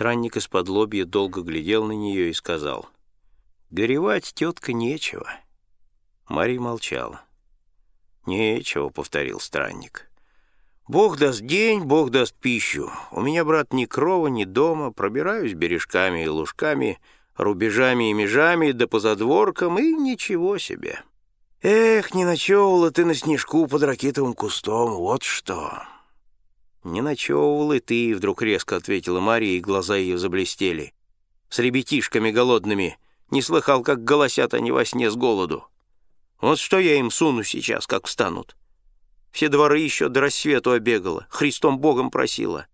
Странник из-под лобья долго глядел на нее и сказал, «Горевать, тетка, нечего». Мария молчала. «Нечего», — повторил странник. «Бог даст день, Бог даст пищу. У меня, брат, ни крова, ни дома. Пробираюсь бережками и лужками, рубежами и межами, да по задворкам, и ничего себе. Эх, не ночевала ты на снежку под ракетовым кустом, вот что!» «Не ночевал и ты», — вдруг резко ответила Мария, и глаза ее заблестели. «С ребятишками голодными. Не слыхал, как голосят они во сне с голоду. Вот что я им суну сейчас, как встанут. Все дворы еще до рассвету обегала, Христом Богом просила.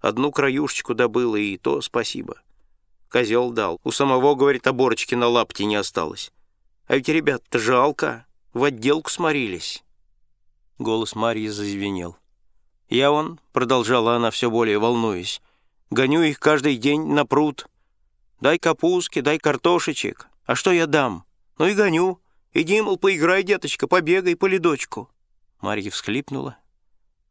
Одну краюшечку добыла, и то спасибо. Козел дал. У самого, говорит, оборочки на лапте не осталось. А ведь ребят-то жалко, в отделку сморились». Голос Марьи зазвенел. «Я он», — продолжала она все более волнуясь, — «гоню их каждый день на пруд. Дай капустки, дай картошечек. А что я дам? Ну и гоню. Иди, мол, поиграй, деточка, побегай по ледочку». Марья всхлипнула,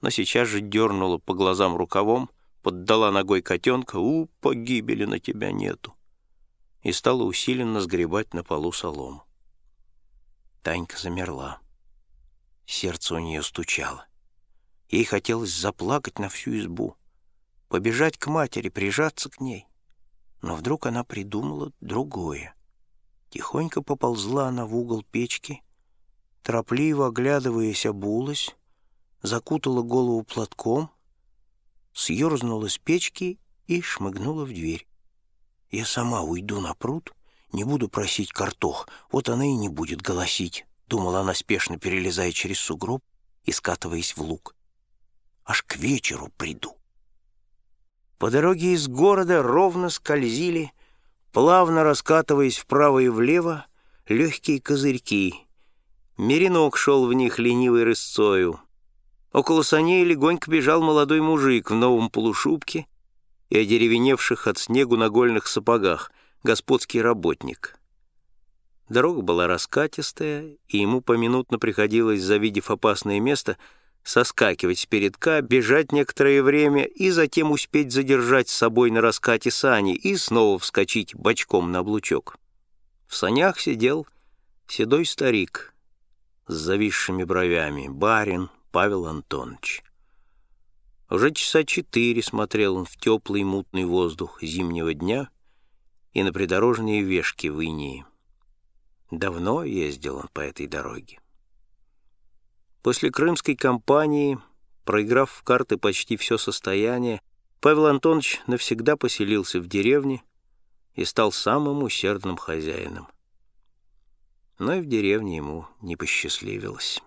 но сейчас же дернула по глазам рукавом, поддала ногой котенка, «У, погибели на тебя нету», и стала усиленно сгребать на полу солому. Танька замерла. Сердце у нее стучало. Ей хотелось заплакать на всю избу, побежать к матери, прижаться к ней. Но вдруг она придумала другое. Тихонько поползла она в угол печки, торопливо оглядываясь, обулась, закутала голову платком, съерзнула с печки и шмыгнула в дверь. «Я сама уйду на пруд, не буду просить картох, вот она и не будет голосить», — думала она, спешно перелезая через сугроб и скатываясь в луг аж к вечеру приду. По дороге из города ровно скользили, плавно раскатываясь вправо и влево, легкие козырьки. Меринок шел в них ленивой рысцою. Около саней легонько бежал молодой мужик в новом полушубке и одеревеневших от снегу нагольных сапогах, господский работник. Дорога была раскатистая, и ему поминутно приходилось, завидев опасное место, соскакивать с передка, бежать некоторое время и затем успеть задержать с собой на раскате сани и снова вскочить бочком на облучок. В санях сидел седой старик с зависшими бровями, барин Павел Антонович. Уже часа четыре смотрел он в теплый мутный воздух зимнего дня и на придорожные вешки в Инии. Давно ездил он по этой дороге. После крымской кампании, проиграв в карты почти все состояние, Павел Антонович навсегда поселился в деревне и стал самым усердным хозяином. Но и в деревне ему не посчастливилось.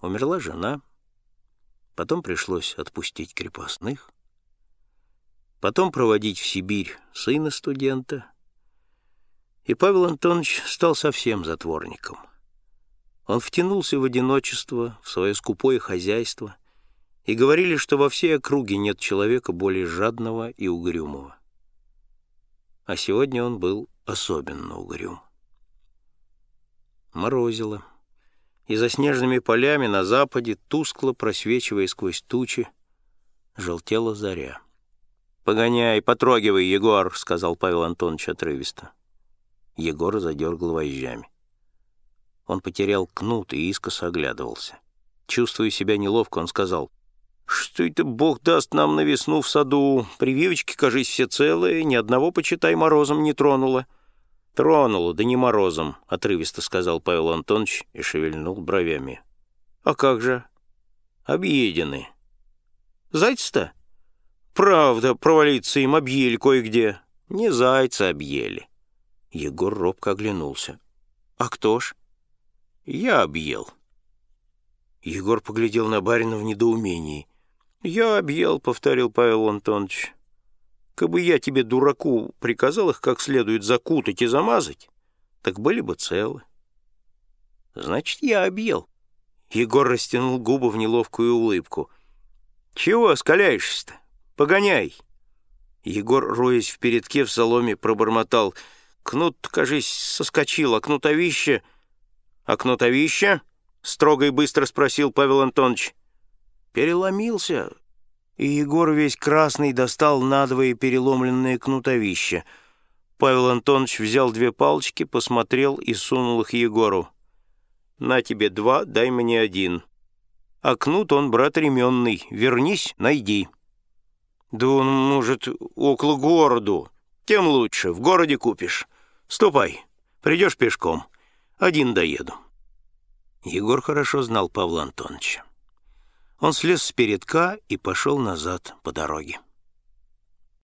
Умерла жена, потом пришлось отпустить крепостных, потом проводить в Сибирь сына студента, и Павел Антонович стал совсем затворником — он втянулся в одиночество, в свое скупое хозяйство, и говорили, что во всей округе нет человека более жадного и угрюмого. А сегодня он был особенно угрюм. Морозило, и за снежными полями на западе, тускло просвечивая сквозь тучи, желтела заря. «Погоняй, потрогивай, Егор», — сказал Павел Антонович отрывисто. Егор задергал вожжами. Он потерял кнут и искоса оглядывался. Чувствуя себя неловко, он сказал, «Что это Бог даст нам на весну в саду? Прививочки, кажись, все целые, ни одного, почитай, морозом не тронуло». «Тронуло, да не морозом», — отрывисто сказал Павел Антонович и шевельнул бровями. «А как же?» «Объедены». «Зайцы-то?» «Правда, провалиться им объели кое-где». «Не зайца объели». Егор робко оглянулся. «А кто ж?» Я объел. Егор поглядел на барина в недоумении. «Я объел», — повторил Павел Антонович. «Кабы я тебе, дураку, приказал их как следует закутать и замазать, так были бы целы». «Значит, я объел». Егор растянул губы в неловкую улыбку. «Чего скаляешься-то? Погоняй!» Егор, роясь в передке в соломе, пробормотал. «Кнут, кажись, соскочил, а кнутовище...» «А кнутовище?» — строго и быстро спросил Павел Антонович. «Переломился. И Егор весь красный достал надвое переломленное кнутовище. Павел Антонович взял две палочки, посмотрел и сунул их Егору. «На тебе два, дай мне один. А кнут он, брат, ременный. Вернись, найди». «Да он, может, около городу. Тем лучше, в городе купишь. Ступай, придешь пешком. Один доеду». Егор хорошо знал Павла Антоновича. Он слез с передка и пошел назад по дороге.